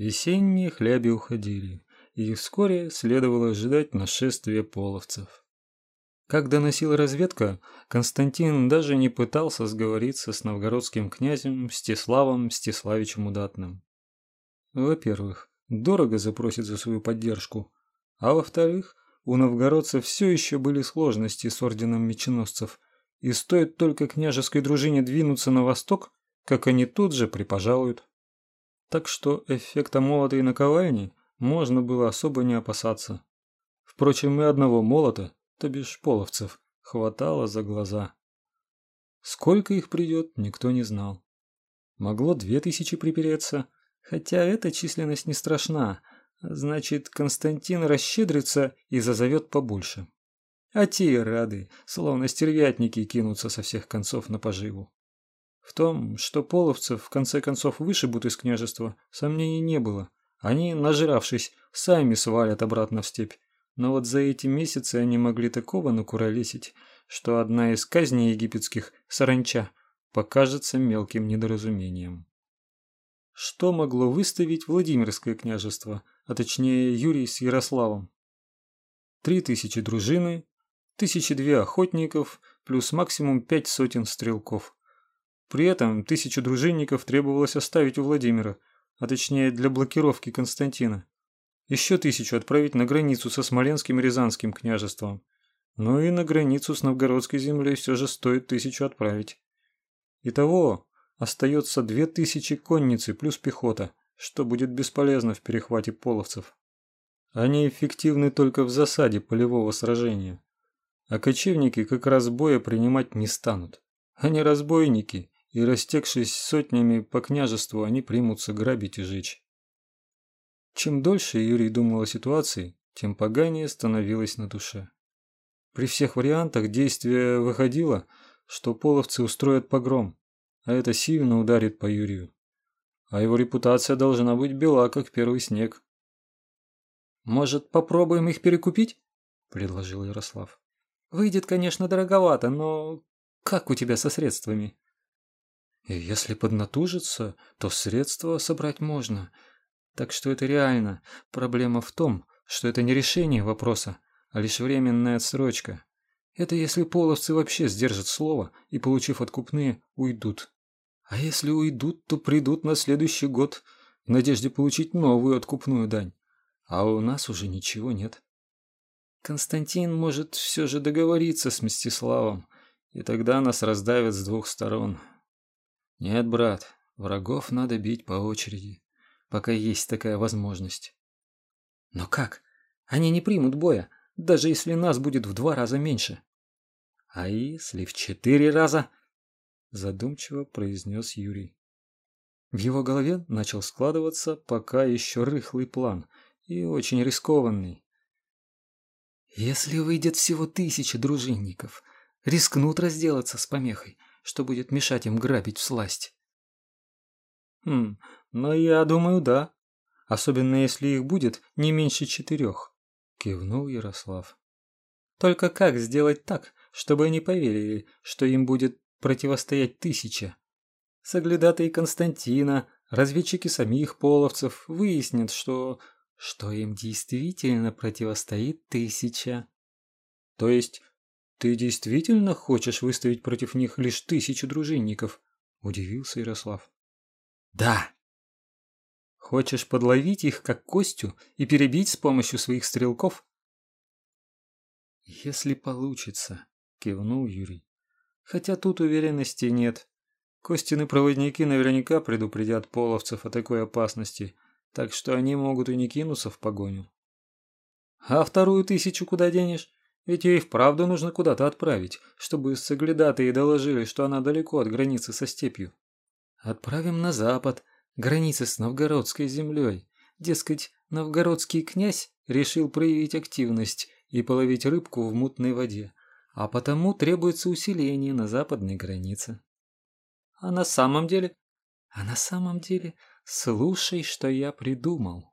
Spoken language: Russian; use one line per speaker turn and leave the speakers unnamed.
Весенние хляби уходили, и вскоре следовало ожидать нашествия половцев. Как доносила разведка, Константин даже не пытался сговориться с новгородским князем Мстиславом Мстиславичем Удатным. Во-первых, дорого запросит за свою поддержку, а во-вторых, у новгородцев все еще были сложности с орденом меченосцев, и стоит только княжеской дружине двинуться на восток, как они тут же припожалуют. Так что эффекта молота и наковальни можно было особо не опасаться. Впрочем, и одного молота, то бишь половцев, хватало за глаза. Сколько их придет, никто не знал. Могло две тысячи припереться, хотя эта численность не страшна, значит, Константин расщедрится и зазовет побольше. А те рады, словно стервятники, кинутся со всех концов на поживу. В том, что половцев в конце концов вышибут из княжества, сомнений не было. Они, нажравшись, сами свалят обратно в степь. Но вот за эти месяцы они могли такого накуролесить, что одна из казней египетских, саранча, покажется мелким недоразумением. Что могло выставить Владимирское княжество, а точнее Юрий с Ярославом? Три тысячи дружины, тысячи две охотников, плюс максимум пять сотен стрелков. При этом тысячу дружинников требовалось оставить у Владимира, а точнее для блокировки Константина. Еще тысячу отправить на границу со Смоленским и Рязанским княжеством. Ну и на границу с Новгородской землей все же стоит тысячу отправить. Итого остается две тысячи конницы плюс пехота, что будет бесполезно в перехвате половцев. Они эффективны только в засаде полевого сражения. А кочевники как раз боя принимать не станут. Они разбойники, и растекшись сотнями по княжеству, они примутся грабить и жечь. Чем дольше Юрий думал о ситуации, тем поганее становилось на душе. При всех вариантах действия выходило, что половцы устроят погром, а это сильно ударит по Юрию. А его репутация должна быть бела, как первый снег. «Может, попробуем их перекупить?» – предложил Ярослав. Выйдет, конечно, дороговато, но как у тебя со средствами? И если поднатужиться, то средства собрать можно. Так что это реально. Проблема в том, что это не решение вопроса, а лишь временная отсрочка. Это если половцы вообще сдержат слово и, получив откупные, уйдут. А если уйдут, то придут на следующий год в надежде получить новую откупную дань. А у нас уже ничего нет. Константин может все же договориться с Мстиславом, и тогда нас раздавят с двух сторон. Нет, брат, врагов надо бить по очереди, пока есть такая возможность. Но как? Они не примут боя, даже если нас будет в два раза меньше. А если в четыре раза? Задумчиво произнес Юрий. В его голове начал складываться пока еще рыхлый план и очень рискованный. Если выйдет всего тысяча дружинников, рискнут разделаться с помехой, что будет мешать им грабить всласть. Хм, ну я думаю, да. Особенно если их будет не меньше четырех, кивнул Ярослав. Только как сделать так, чтобы они поверили, что им будет противостоять тысяча? Соглядатые Константина, разведчики самих половцев выяснят, что что им действительно противостоит тысяча. То есть ты действительно хочешь выставить против них лишь тысячу дружинников? Удивился Ярослав. Да. Хочешь подловить их как костью и перебить с помощью своих стрелков? Если получится, кивнул Юрий. Хотя тут уверенности нет. Костины проводники наверняка предупредят половцев о такой опасности – так что они могут и не кинуться в погоню. А вторую тысячу куда денешь? Ведь и вправду нужно куда-то отправить, чтобы соглядатые доложили, что она далеко от границы со степью. Отправим на запад, границы с новгородской землей. Дескать, новгородский князь решил проявить активность и половить рыбку в мутной воде, а потому требуется усиление на западной границе. А на самом деле? А на самом деле Слушай, что я придумал.